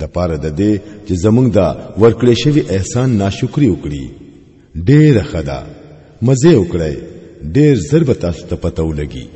د پاره د دې چې زمونږ دا ورکړې شوی احسان ناشکری وکړي ډېر خدا مزه وکړي ډېر ضربت تاسو ته پته ولګي